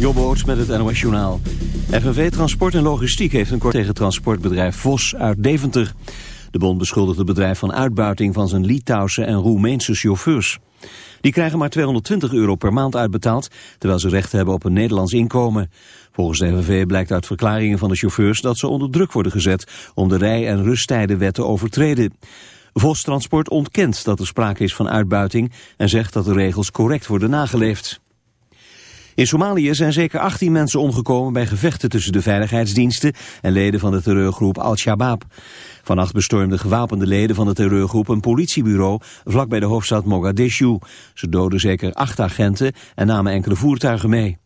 Jobboot met het NOS Journaal. FNV Transport en Logistiek heeft een kort tegen transportbedrijf Vos uit Deventer. De bond beschuldigt het bedrijf van uitbuiting van zijn Litouwse en Roemeense chauffeurs. Die krijgen maar 220 euro per maand uitbetaald, terwijl ze recht hebben op een Nederlands inkomen. Volgens de FNV blijkt uit verklaringen van de chauffeurs dat ze onder druk worden gezet om de rij- en rusttijdenwet te overtreden. Vos Transport ontkent dat er sprake is van uitbuiting en zegt dat de regels correct worden nageleefd. In Somalië zijn zeker 18 mensen omgekomen bij gevechten tussen de veiligheidsdiensten en leden van de terreurgroep Al-Shabaab. Vannacht bestormden gewapende leden van de terreurgroep een politiebureau vlakbij de hoofdstad Mogadishu. Ze doden zeker acht agenten en namen enkele voertuigen mee.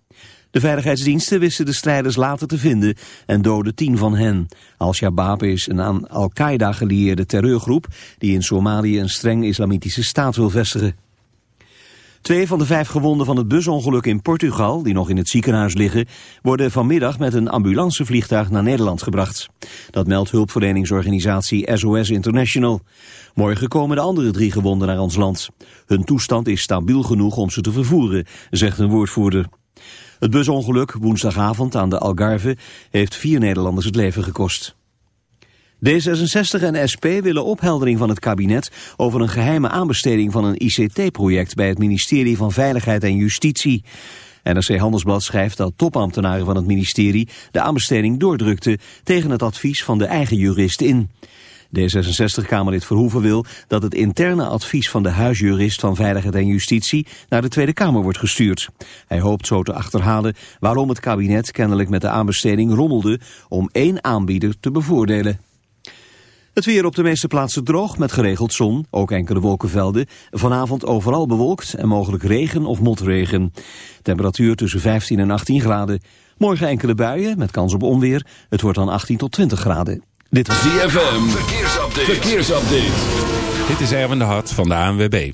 De veiligheidsdiensten wisten de strijders later te vinden en doden tien van hen. Al-Shabaab is een aan Al-Qaeda gelieerde terreurgroep die in Somalië een streng islamitische staat wil vestigen. Twee van de vijf gewonden van het busongeluk in Portugal, die nog in het ziekenhuis liggen, worden vanmiddag met een ambulancevliegtuig naar Nederland gebracht. Dat meldt hulpverleningsorganisatie SOS International. Morgen komen de andere drie gewonden naar ons land. Hun toestand is stabiel genoeg om ze te vervoeren, zegt een woordvoerder. Het busongeluk woensdagavond aan de Algarve heeft vier Nederlanders het leven gekost. D66 en SP willen opheldering van het kabinet over een geheime aanbesteding van een ICT-project bij het ministerie van Veiligheid en Justitie. NRC Handelsblad schrijft dat topambtenaren van het ministerie de aanbesteding doordrukten tegen het advies van de eigen jurist in. D66-Kamerlid Verhoeven wil dat het interne advies van de huisjurist van Veiligheid en Justitie naar de Tweede Kamer wordt gestuurd. Hij hoopt zo te achterhalen waarom het kabinet kennelijk met de aanbesteding rommelde om één aanbieder te bevoordelen. Het weer op de meeste plaatsen droog met geregeld zon, ook enkele wolkenvelden. Vanavond overal bewolkt en mogelijk regen of motregen. Temperatuur tussen 15 en 18 graden. Morgen enkele buien met kans op onweer. Het wordt dan 18 tot 20 graden. Dit is ZFM. Verkeersupdate. Verkeersupdate. Dit is Erwin de Hart van de ANWB.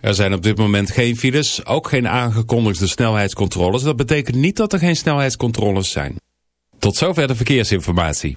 Er zijn op dit moment geen files, ook geen aangekondigde snelheidscontroles. Dat betekent niet dat er geen snelheidscontroles zijn. Tot zover de verkeersinformatie.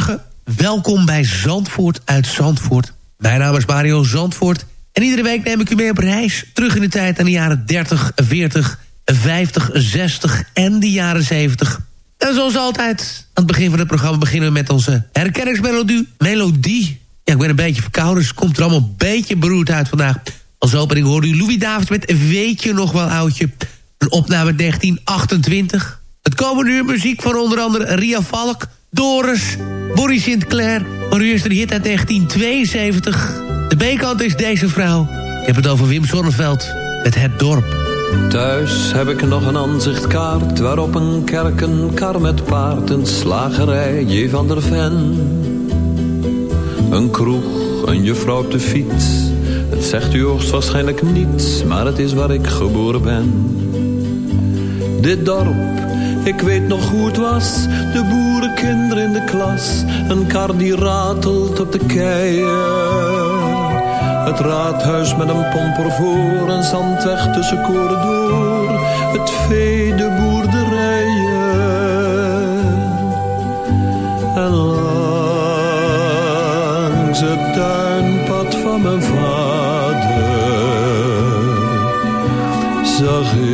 Goedemorgen. Welkom bij Zandvoort uit Zandvoort. Mijn naam is Mario Zandvoort. En iedere week neem ik u mee op reis. Terug in de tijd aan de jaren 30, 40, 50, 60 en de jaren 70. En zoals altijd, aan het begin van het programma beginnen we met onze herkenningsmelodie. Melodie. Ja, ik ben een beetje verkouden, dus het komt er allemaal een beetje beroerd uit vandaag. Als opening hoorde u Louis Davids met Weet je nog wel oudje? Een opname uit 1928. Het komende uur muziek van onder andere Ria Valk, Doris, Boris Sinclair. Maar nu is een hit uit 1972. De B-kant is deze vrouw. Ik heb het over Wim Sonneveld met Het Dorp. Thuis heb ik nog een aanzichtkaart waarop een kerk, een kar met paard, een slagerij, J. van der Ven. Een kroeg, een juffrouw op de fiets. Het zegt u hoogstwaarschijnlijk niets, maar het is waar ik geboren ben. Dit dorp, ik weet nog hoe het was. De boerenkinderen in de klas. Een kar die ratelt op de keien. Het raadhuis met een pomper voor. Een zandweg tussen koren door. Het vee, de boerderijen. En langs het tuinpad van mijn vader zag ik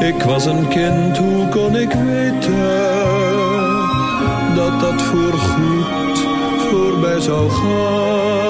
Ik was een kind, hoe kon ik weten dat dat voorgoed voorbij zou gaan?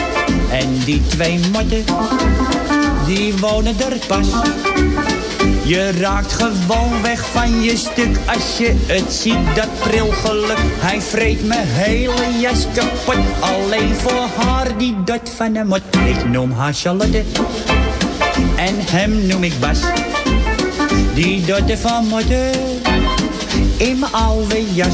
En die twee motten, die wonen er pas. Je raakt gewoon weg van je stuk als je het ziet, dat prilgeluk. Hij vreet mijn hele jas kapot, alleen voor haar die dot van de mot. Ik noem haar Charlotte en hem noem ik Bas. Die dotte van motten in mijn oude jas.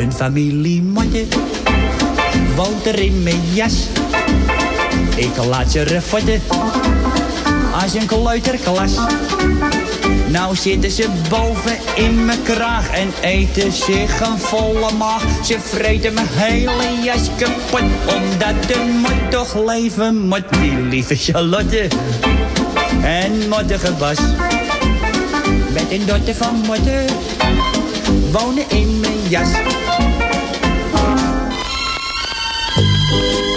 Een woont er in mijn jas. Ik laat ze refotten als een kleuterklas. Nou zitten ze boven in mijn kraag en eten zich een volle maag. Ze vreten mijn hele jas kapot, omdat de mot toch leven moet. Die lieve Charlotte en mottige Bas. Met een dotter van motten wonen in mijn jas. thank you.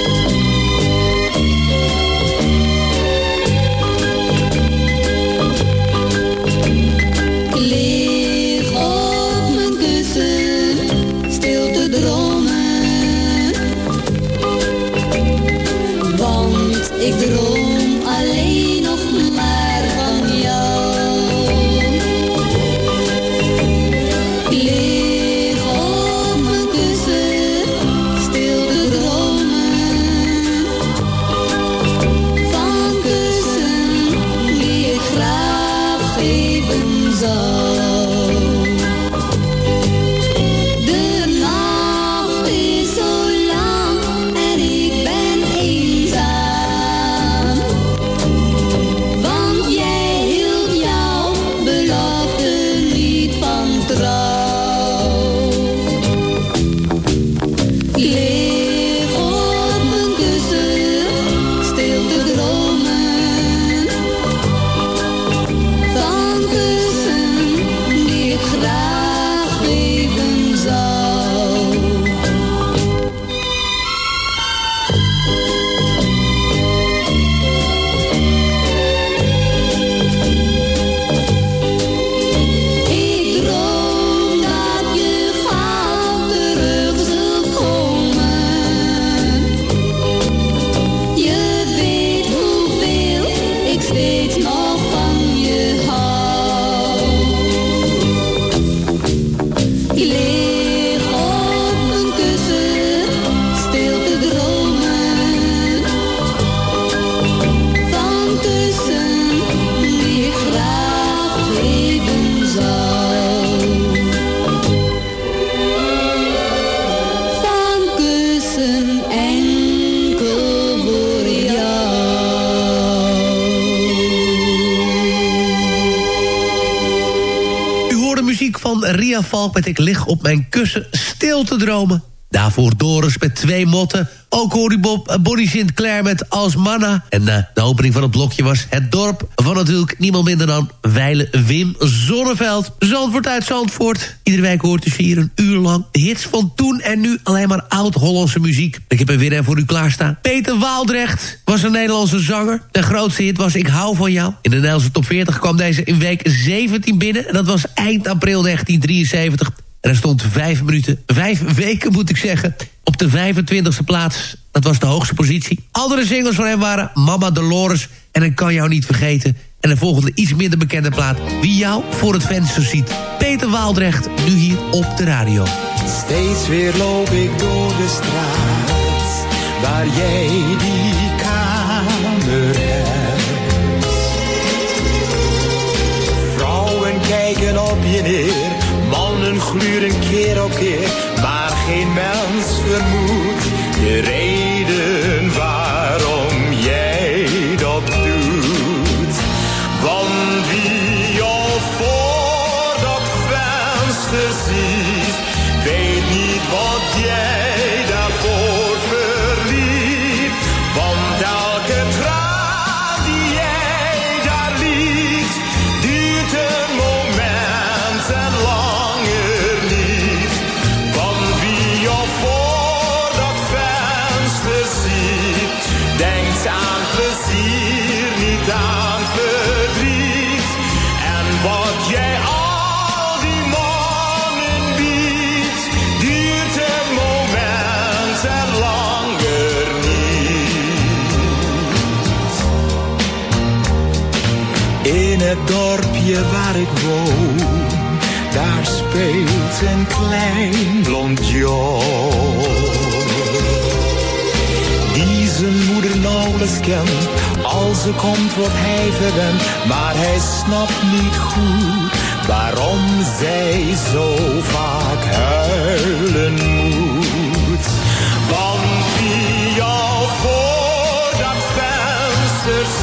Met Ik lig op mijn kussen stil te dromen. Daarvoor Doris met twee motten. Ook hoorde Bob uh, Bonnie Sinclair met Als Manna. En uh, de opening van het blokje was Het Dorp van natuurlijk niemand minder dan Weile Wim Zonneveld. Zandvoort uit Zandvoort. Iedere week hoort u hier een lang hits van toen en nu alleen maar oud-Hollandse muziek. Ik heb er weer een voor u klaarstaan. Peter Waaldrecht was een Nederlandse zanger. De grootste hit was Ik hou van jou. In de Nederlandse top 40 kwam deze in week 17 binnen. En dat was eind april 1973. En er stond vijf minuten, vijf weken moet ik zeggen... op de 25e plaats. Dat was de hoogste positie. Andere singles van hem waren Mama Dolores en Ik kan jou niet vergeten... en de volgende iets minder bekende plaat... Wie jou voor het venster ziet. Peter Waaldrecht, nu hier op de radio. Steeds weer loop ik door de straat... waar jij die kamer hebt. Vrouwen kijken op je neer Mannen gluren keer op keer, maar geen mens vermoedt dorpje waar ik woon, daar speelt een klein blond jong. Die zijn moeder nauwelijks kent, als ze komt wordt hij verwend. Maar hij snapt niet goed waarom zij zo vaak huilen moet. Want wie jou voor dat venster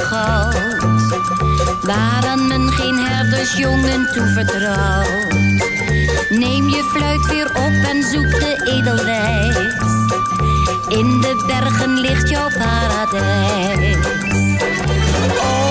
Klatergoud, waaraan men geen herdersjongen toevertrouwt. Neem je fluit weer op en zoek de edelwijs. In de bergen ligt jouw paradijs. Oh,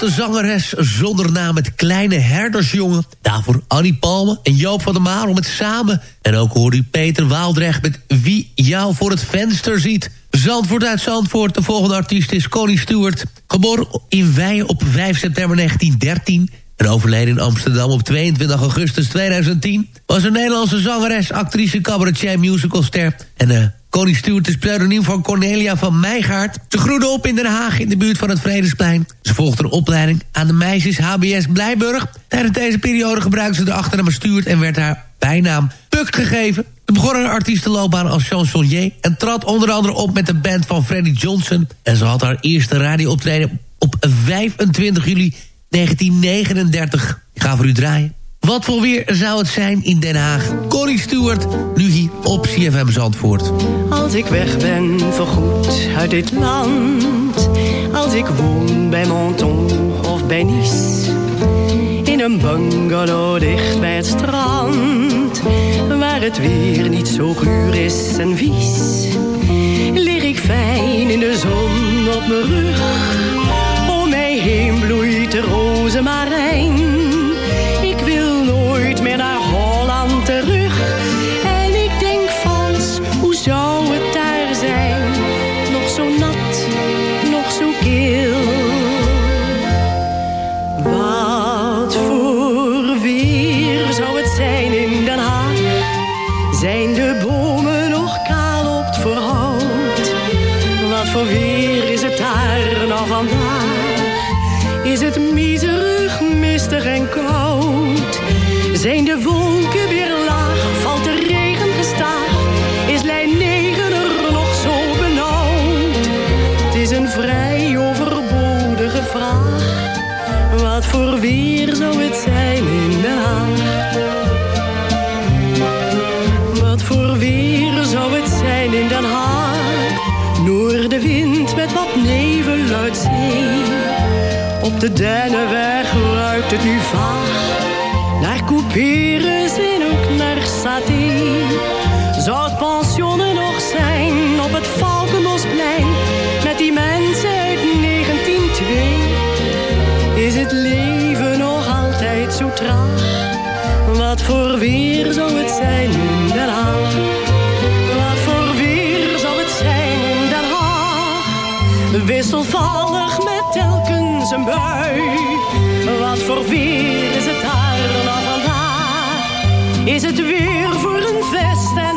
de zangeres zonder naam het kleine herdersjongen. Daarvoor Annie Palme en Joop van der Marel met Samen. En ook hoorde u Peter Waaldrecht met Wie jou voor het venster ziet. Zandvoort uit Zandvoort, de volgende artiest is Connie Stewart. Geboren in Weijen op 5 september 1913... en overleden in Amsterdam op 22 augustus 2010... was een Nederlandse zangeres, actrice, cabaretier, musicalster... en eh Connie Stewart is pseudoniem van Cornelia van Meijgaard. Ze groeide op in Den Haag in de buurt van het Vredesplein. Ze volgde een opleiding aan de meisjes HBS Blijburg. Tijdens deze periode gebruikte ze de achternaam Stuart en werd haar bijnaam Puk gegeven. Ze begon haar artiestenloopbaan als chansonnier... en trad onder andere op met de band van Freddie Johnson. En ze had haar eerste radiooptreden op 25 juli 1939. Ik ga voor u draaien. Wat voor weer zou het zijn in Den Haag? Connie Stewart, nu hier op CFM Zandvoort. Als ik weg ben voorgoed uit dit land. Als ik woon bij Menton of bij Nice. In een een bungalow dicht bij het strand. Waar het weer niet zo guur is en vies. Lig ik fijn in de zon op mijn rug. Om mij heen bloeit de rozemarijn. Op de Dennenweg ruikt het nu vaag. Naar couperus en ook naar saté. Zou het pensioenen nog zijn op het Valkenbosplein? Met die mensen uit 1902. Is het leven nog altijd zo traag? Wat voor weer zou het zijn in Den Haag? Wat voor weer zou het zijn in Den Haag? Wisselvallig een bui. Wat voor weer is het daar nog vandaag? Is het weer voor een vest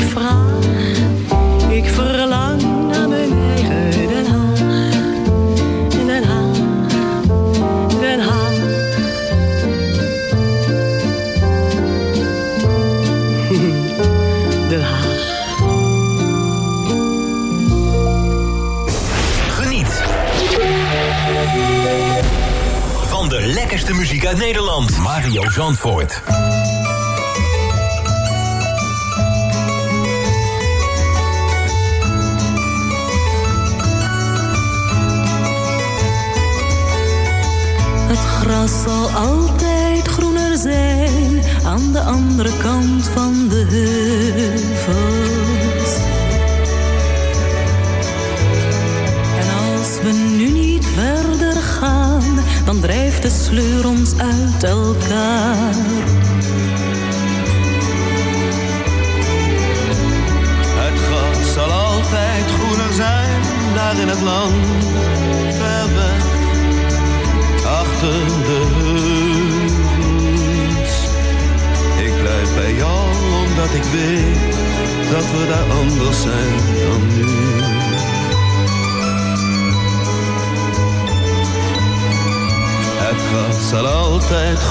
ik vraag. Ik verlang naar mijn eigen Den Haag. Den Haag, Den Haag. Den Haag. Geniet. Van de lekkerste muziek uit Nederland. Mario Zandvoort.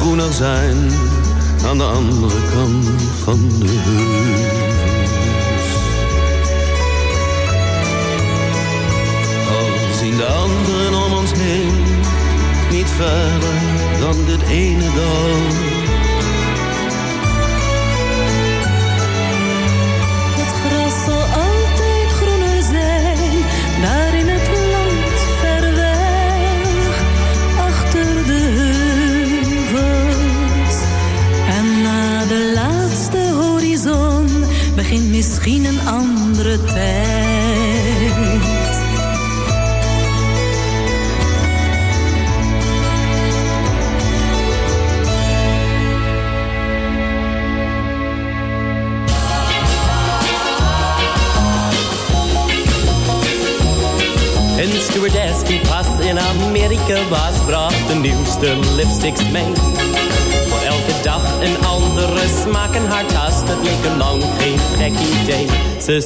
Groener zijn, aan de andere kant van de heuvels. Al zien de anderen om ons heen niet verder dan dit ene dal.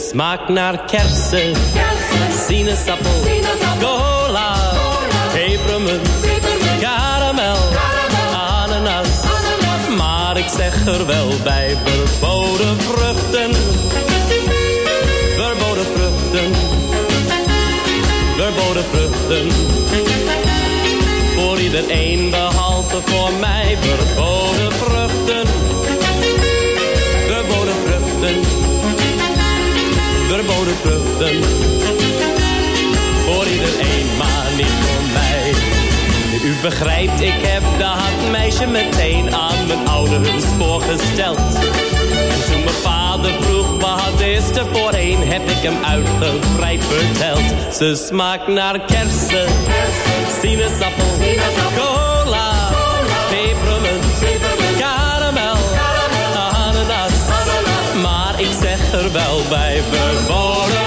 Smaakt naar kersen, sinaasappel, cola, pepermunt, karamel, ananas. Maar ik zeg er wel bij, verboden vruchten, verboden vruchten. Verboden vruchten. Voor iedereen behalve voor mij verboden vruchten. Verboden vruchten. Voor iedereen, maar niet voor mij. U begrijpt, ik heb dat meisje meteen aan mijn ouders voorgesteld. En toen mijn vader vroeg wat is er voorheen, heb ik hem uitgebreid verteld. Ze smaakt naar kersen, sinaasappel, cola, wel bij, verboden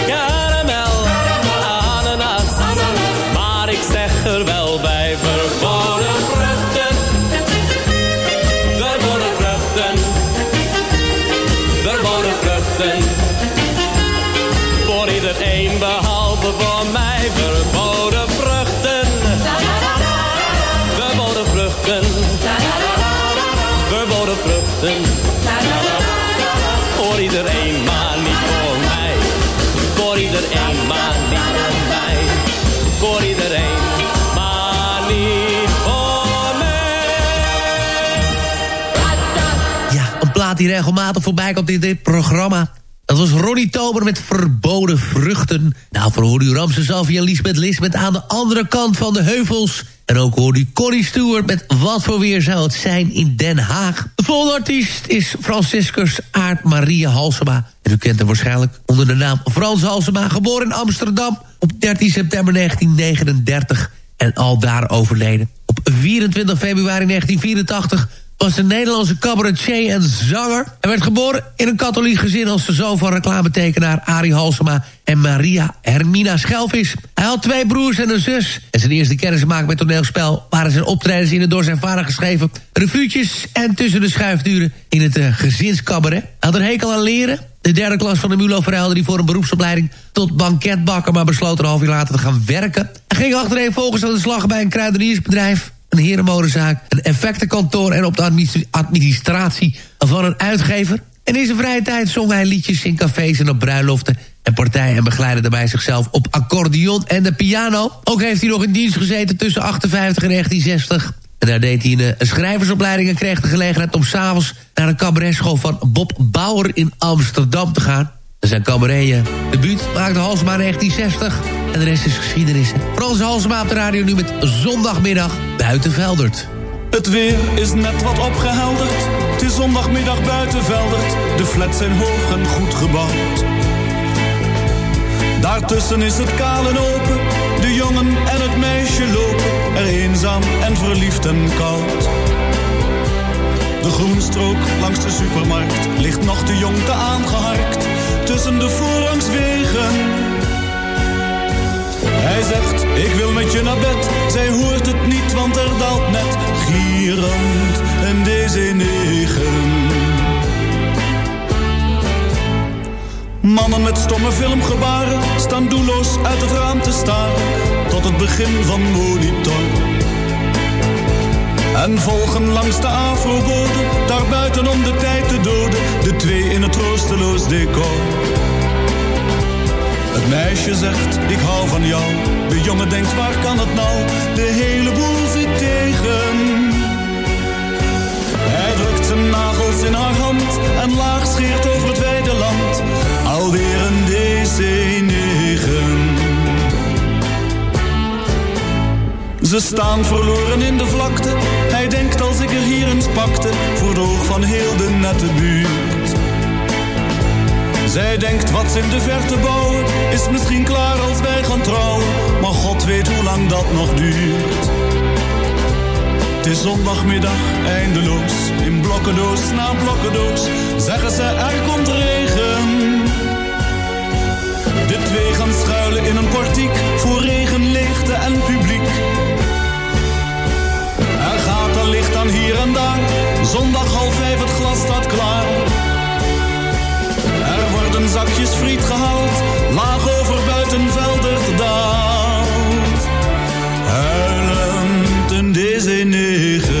die regelmatig voorbij komt in dit programma. Dat was Ronnie Tober met Verboden Vruchten. Nou, voor hoorde u Ramse Salvi en Lisbeth Lisbeth aan de andere kant van de heuvels. En ook hoorde u Connie Stewart met Wat voor weer zou het zijn in Den Haag. De volgende artiest is Franciscus Aard Maria Halsema. En u kent hem waarschijnlijk onder de naam Frans Halsema. Geboren in Amsterdam op 13 september 1939 en al daar overleden. Op 24 februari 1984 was een Nederlandse cabaretier en zanger. Hij werd geboren in een katholiek gezin als de zoon van reclametekenaar Arie Halsema en Maria Hermina Schelvis. Hij had twee broers en een zus. En zijn eerste kennismaking met toneelspel waren zijn optredens in het door zijn vader geschreven revuutjes en tussen de schuifduren in het uh, gezinscabaret. Hij had een hekel aan leren. De derde klas van de Mulo verhuilde hij voor een beroepsopleiding tot banketbakker, maar besloot een half jaar later te gaan werken. Hij ging achtereenvolgens aan de slag bij een kruideniersbedrijf een herenmodenzaak, een effectenkantoor... en op de administ- administratie van een uitgever. En in zijn vrije tijd zong hij liedjes in cafés en op bruiloften... en partijen en begeleidde daarbij zichzelf op accordeon en de piano. Ook heeft hij nog in dienst gezeten tussen 58 en 1960... En daar deed hij een, een schrijversopleiding en kreeg de gelegenheid om s'avonds naar een cabaretschool van Bob Bauer in Amsterdam te gaan. En zijn cabaret debuut maakte Halsema in 1960. En de rest is geschiedenis. Frans Halsema op de radio nu met zondagmiddag buiten Veldert. Het weer is net wat opgehelderd. Het is zondagmiddag buiten Veldert. De flats zijn hoog en goed gebouwd. Daartussen is het kaal en open. De jongen en het meisje lopen. Er eenzaam en verliefd en koud. De groenstrook langs de supermarkt ligt nog te jong te aangeharkt. Tussen de voorrangswegen. Hij zegt, ik wil met je naar bed. Zij hoort het niet, want er daalt net gierend een DC-9. Mannen met stomme filmgebaren staan doelloos uit het raam te staren tot het begin van monitor. En volgen langs de afrobode, daar buiten om de tijd te doden, de twee in het troosteloos decor. Het meisje zegt, ik hou van jou. De jongen denkt, waar kan het nou? De hele boel zit tegen. Hij drukt zijn nagels in haar hand en laag scheert over het wijde land. Alweer een DC-9. Ze staan verloren in de vlakte. Hij denkt als ik er hier eens pakte, voor oog van heel de nette buurt. Zij denkt wat ze in de verte bouwen, is misschien klaar als wij gaan trouwen. Maar God weet hoe lang dat nog duurt. Het is zondagmiddag, eindeloos, in blokkendoos na blokkendoos. Zeggen ze er komt regen. De twee gaan schuilen in een portiek, voor regen, leegte en publiek. Hier en daar, zondag half vijf het glas staat klaar. Er worden zakjes friet gehaald, laag over buitenveldert daalt. Huilend deze negen.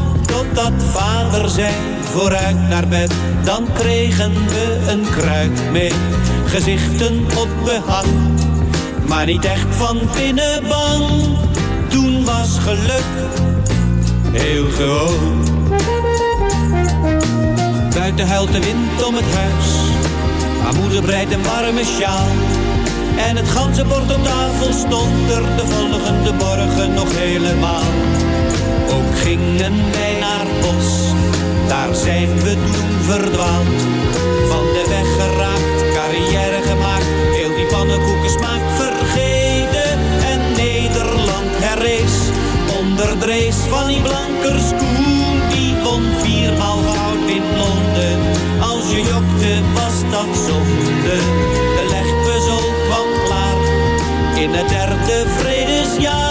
Totdat vader zei, vooruit naar bed, dan kregen we een kruik mee. Gezichten op behang, maar niet echt van binnen bang. Toen was geluk heel gewoon. Buiten huilt de wind om het huis, maar moeder breidt een warme sjaal. En het ganzenbord op tafel stond er de volgende morgen nog helemaal. Ook gingen wij naar bos, daar zijn we toen verdwaald. Van de weg geraakt, carrière gemaakt, heel die pannenkoekensmaak vergeten. En Nederland herrees, onder de race van die blankers Koen. Die won viermaal goud in Londen, als je jokte was dat zonde. De legpuzzel kwam klaar, in het derde vredesjaar.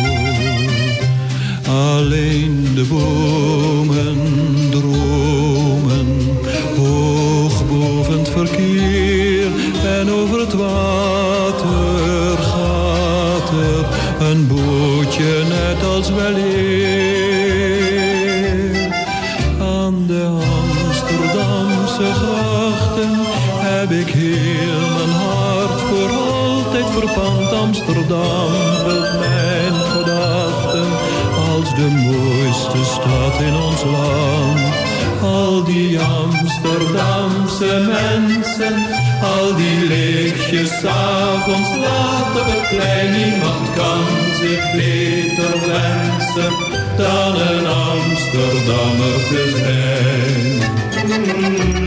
Alleen de bomen dromen hoog boven het verkeer. En over het water gaat er een bootje net als weleer. Al die Amsterdamse mensen, al die lichtjes avonds laat op het plein. Niemand kan zich beter wensen dan een Amsterdammer te Al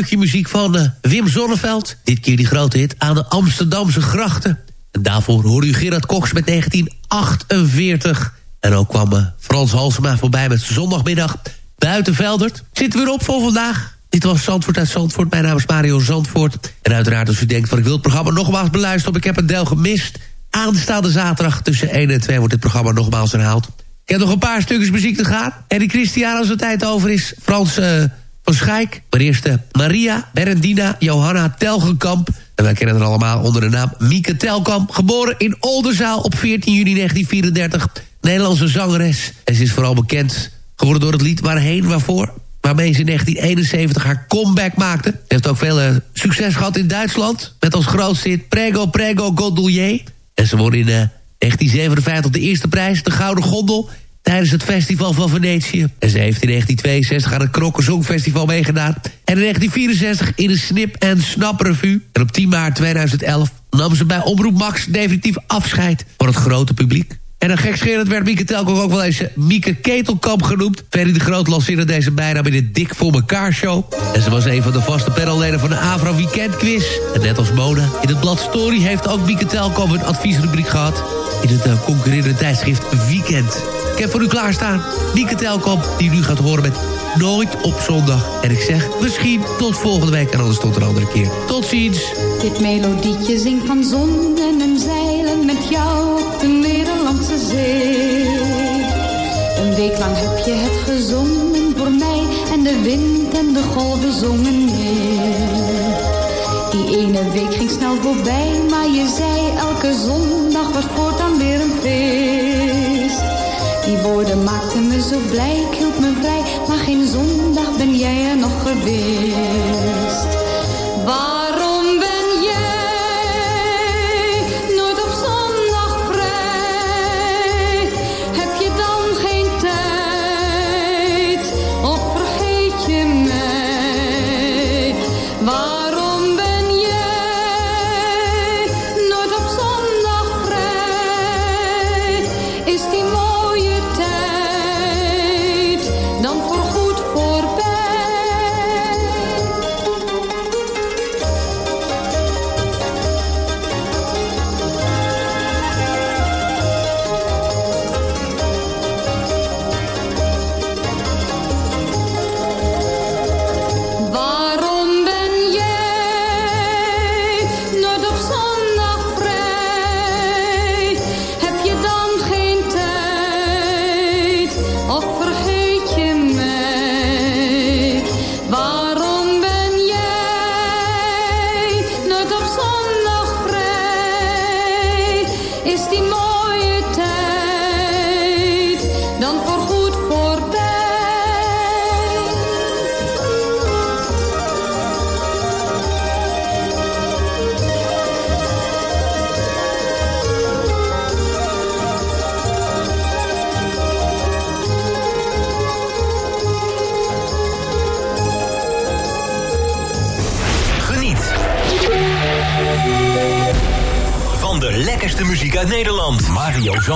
stukje muziek van eh, Wim Zonneveld. Dit keer die grote hit aan de Amsterdamse grachten. En daarvoor hoorde u Gerard Koks met 1948. En ook kwam eh, Frans Halsema voorbij met zondagmiddag Buitenveldert. Zitten we erop voor vandaag. Dit was Zandvoort uit Zandvoort. Mijn naam is Mario Zandvoort. En uiteraard als u denkt van ik wil het programma nogmaals beluisteren... ik heb een deel gemist. Aanstaande zaterdag tussen 1 en 2 wordt dit programma nogmaals herhaald. Ik heb nog een paar stukjes muziek te gaan. En die Christian als er tijd over is. Frans eh, van Schaik. Maar eerst eh, Maria Berendina Johanna Telgenkamp. En wij kennen haar allemaal onder de naam Mieke Telkamp. Geboren in Oldenzaal op 14 juni 1934. Nederlandse zangeres. En ze is vooral bekend geworden door het lied Waarheen Waarvoor. Waarmee ze in 1971 haar comeback maakte. Ze heeft ook veel eh, succes gehad in Duitsland. Met als grootste hit Prego Prego Gondolier. En ze won in eh, 1957 de eerste prijs, de Gouden Gondel... tijdens het Festival van Venetië. En ze heeft in 1962 aan het Krokken Songfestival meegedaan. En in 1964 in de Snip en Snap Revue. En op 10 maart 2011 nam ze bij Omroep Max definitief afscheid... van het grote publiek. En dan gekscherend werd Mieke Telkom ook wel eens eh, Mieke Ketelkamp genoemd. Ferry de Groot lanceerde deze bijnaam in de Dik voor mekaar show. En ze was een van de vaste panelleden van de Avro Weekend Quiz. En net als Mona, in het blad Story heeft ook Mieke Telkom een adviesrubriek gehad... in het uh, concurrerende tijdschrift Weekend. Ik heb voor u klaarstaan Mieke Telkom, die nu gaat horen met Nooit op zondag. En ik zeg misschien tot volgende week en anders tot een andere keer. Tot ziens. Dit melodietje zingt van zonnen en zeilen met jou op de Nederlandse zee. Een week lang heb je het gezongen voor mij en de wind en de golven zongen mee. Die ene week ging snel voorbij, maar je zei elke zondag was voortaan weer een feest. Die woorden maakten me zo blij, hield me vrij, maar geen zondag ben jij er nog geweest.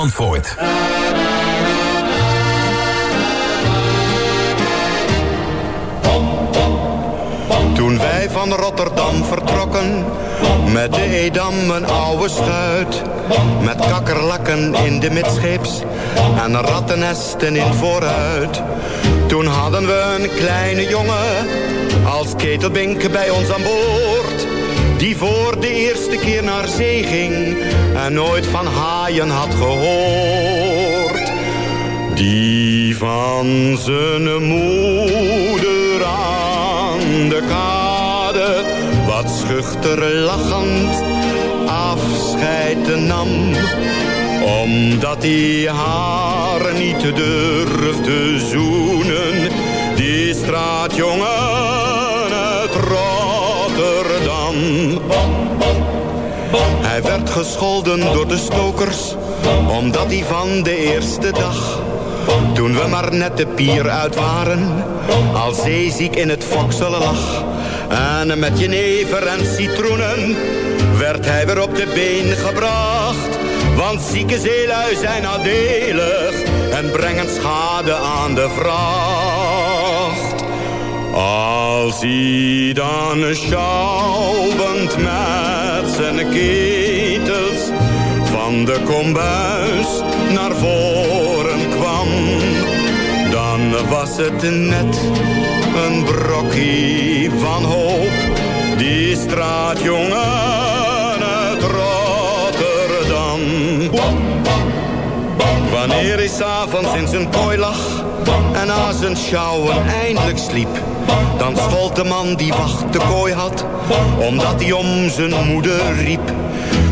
Zandvoort. Toen wij van Rotterdam vertrokken, met de Edam een oude schuit. Met kakkerlakken in de midscheeps en rattennesten in vooruit. Toen hadden we een kleine jongen als ketelbink bij ons aan boord. Die voor de eerste keer naar zee ging en nooit van haaien had gehoord. Die van zijn moeder aan de kade wat schuchter lachend afscheid nam. Omdat hij haar niet durfde zoenen, die straatjongen Hij werd gescholden door de stokers, omdat hij van de eerste dag toen we maar net de pier uit waren, al zeeziek in het fokselen lag. En met jenever en citroenen werd hij weer op de been gebracht. Want zieke zeelui zijn nadelig en brengen schade aan de vracht. Als hij dan schouwend met zijn ketels van de kombuis naar voren kwam, dan was het net een brokje van hoop. Die straatjongen uit Rotterdam. Wanneer hij s'avonds in zijn kooi lag en na zijn sjouwen eindelijk sliep, dan schold de man die wacht de kooi had, omdat hij om zijn moeder riep.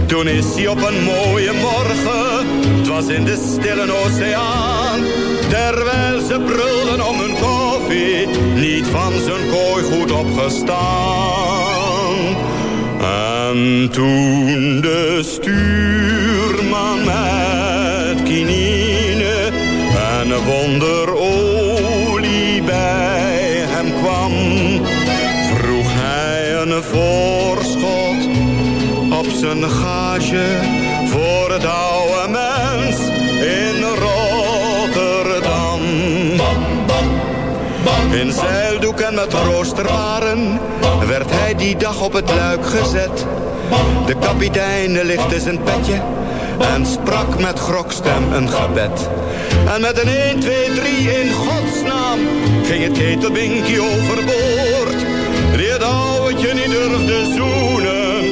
Toen is hij op een mooie morgen, het was in de stille oceaan. Terwijl ze brulden om hun koffie, niet van zijn kooi goed opgestaan. En toen de stuurman met kinine wonderolie bij hem kwam, vroeg hij een voorschot op zijn gage voor het oude mens in Rotterdam. In zeildoek en met roosterwaren werd hij die dag op het luik gezet. De kapitein lichtte zijn petje en sprak met grokstem een gebed. En met een 1, 2, 3 in godsnaam ging het ketelbinkie overboord. Die het ouwtje niet durfde zoenen,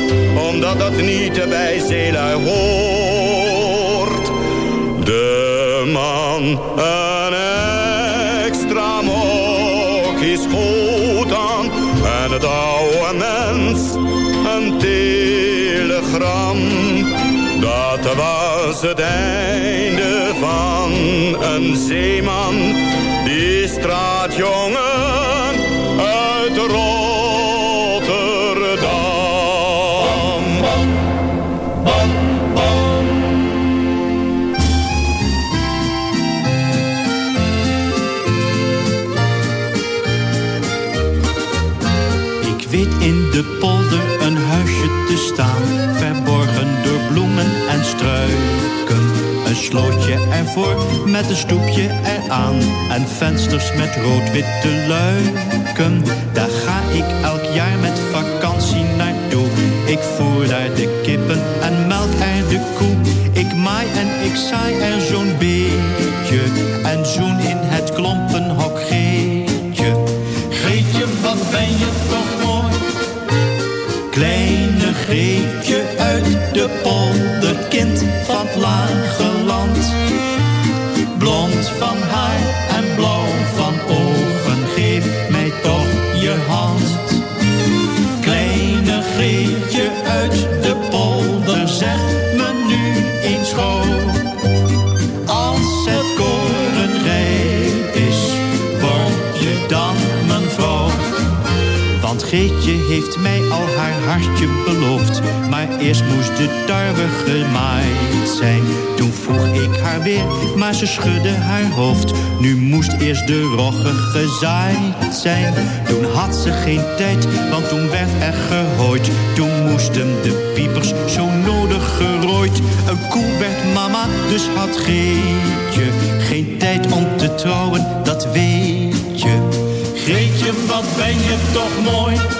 omdat dat niet bij zeelui hoort. De man een extra mokkie schoot aan en het oude mens een telegram. Dat was het einde van een zeeman, die straatjongen uit Rotterdam. Ik weet in de polder een huisje te staan, slootje ervoor met een stoepje eraan en vensters met rood-witte luiken. Daar ga ik elk jaar met vakantie naartoe. Ik voer daar de kippen en melk er de koe. Ik maai en ik saai er Geetje heeft mij al haar hartje beloofd. Maar eerst moest de tarwe gemaaid zijn. Toen vroeg ik haar weer, maar ze schudde haar hoofd. Nu moest eerst de rogge gezaaid zijn. Toen had ze geen tijd, want toen werd er gehooid. Toen moesten de piepers zo nodig gerooid. Een koe werd mama, dus had Geetje geen tijd om te trouwen, dat weet je. Greetje, wat ben je toch mooi.